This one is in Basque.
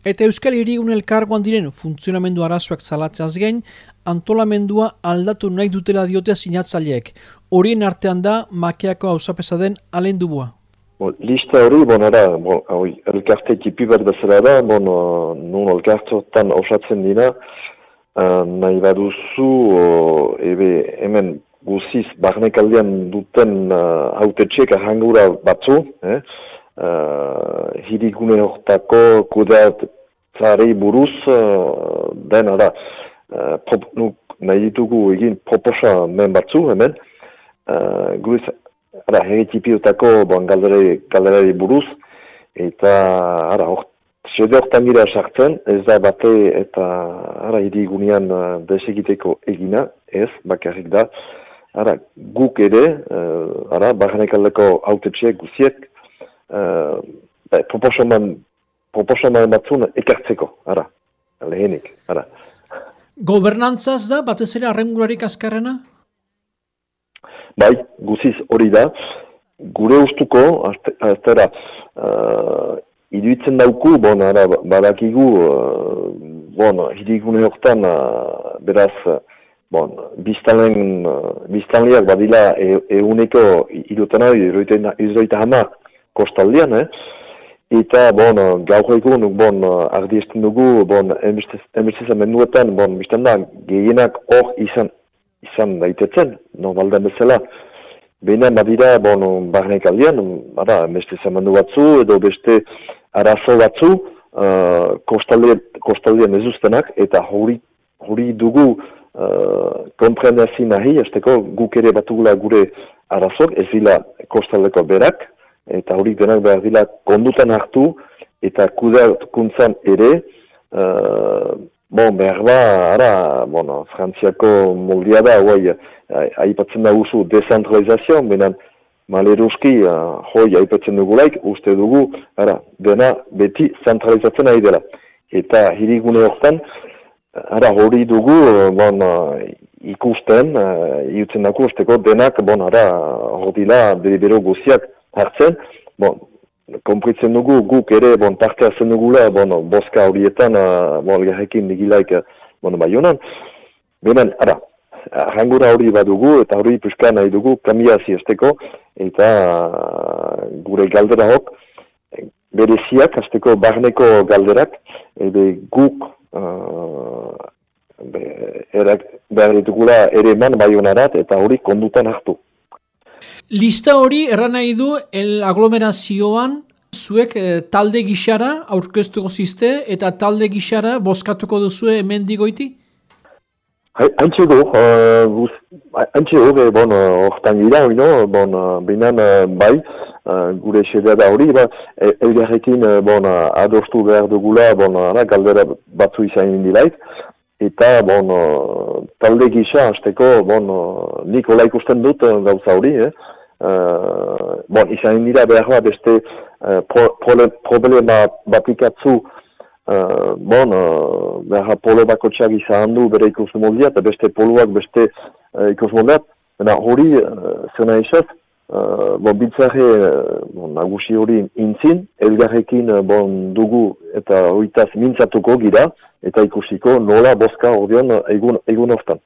Eta Euskal Hirigun elkargoan diren funtzionamendu arazoak zalatzeaz gain, antolamendua aldatu nahi dutela diotea sinatzaileek. Horien artean da makeako hausapesa den alen dubua. Bon, lista hori, bon, ara, bon, elkarte tipi bat bezala da, bon, uh, nun elkartotan osatzen dira, uh, nahi baduzu, uh, ebe, hemen guziz, barnek aldean duten uh, hautetxek ahangura batzu, eh? Uh, hirigune hortako kudeat zari buruz, uh, den, ara, uh, prop, nuk, nahi ditugu egin proposa men batzu, hemen, uh, guziz, ara, heritipiotako bon, galderari, buruz, eta ara, or, sede hortan gira sartzen, ez da bate eta ara, irigunean uh, desegiteko egina, ez, bakarrik da, ara, guk ere, uh, ara, barrenek aldeko autetxeak guziek, uh, proposaman, proposaman batzun ekartzeko, ara, lehenik, ara. Gobernantzaz da, batez ere, arrengularik azkarrena? Bai, guziz hori da, gure ustuko, aztera, uh, iduitzen dauku, bon, ara, badakigu, uh, bon, hirigune hortan, uh, beraz, bon, biztalen, uh, biztanleak badila e, euneko irutena, iruita hama kostaldian, eh? Eta, bon, gaur egun, bon, ardi esten dugu, bon, amenduetan, bon, biztan da, gehienak hor izan, izan daitetzen, normalden bezala. Beina badira, bon, barnek aldean, bada, beste zamandu batzu, edo beste arazo batzu, uh, kostaldean ezuztenak, eta hori, hori dugu uh, komprendazin nahi, esteko guk ere batugula gure arazok, ez dila kostaldeko berak, eta hori denak behar dila kondutan hartu, eta kudeakuntzan ere, uh, Bon, behar ba, ara, bueno, frantziako moldia da, guai, aipatzen da guzu decentralizazio, benen, maleruski, uh, joi, aipatzen dugu laik, uste dugu, ara, dena beti zentralizatzen ari dela. Eta hirigune horretan, ara, hori dugu, bon, ikusten, uh, iutzen dago, usteko, denak, bon, ara, hori dila, bere guziak hartzen, bon, kompritzen dugu, guk ere, bon, parte hartzen dugula, bon, boska horietan, uh, bon, algarrekin nigilaik, bon, bai honan. Benen, ara, hangura hori badugu, eta hori puska nahi dugu, kamia ziesteko, eta uh, gure galdera hok, bereziak, azteko barneko galderak, ebe guk, uh, be, erak, behar ditugula ere eman bai honarat, eta hori kondutan hartu. Lista hori erran nahi du el aglomerazioan zuek eh, talde gixara aurkeztuko ziste eta talde gixara bozkatuko duzu hemen digoiti? Haintxe go, haintxe uh, go, bon, hortan gira, no? bon, binan bai, uh, gure xedea da hori, ba, elgarrekin bon, adostu behar dugula, bon, galdera batzu izan indilaik, eta bon, talde gisa, hasteko, bon, nik hola ikusten dut gauza hori, eh? Uh, bon, izan dira behar beste uh, pro, problema batikatzu uh, bon, uh, behar polo bako txak izan du bere ikus moldia eta beste poluak beste uh, ikus moldia Bena hori, uh, zena esaz, uh, bon, bitzare nagusi hori intzin, elgarrekin uh, bon, dugu eta horitaz mintzatuko gira eta ikusiko nola boska hori egun, egun oftan.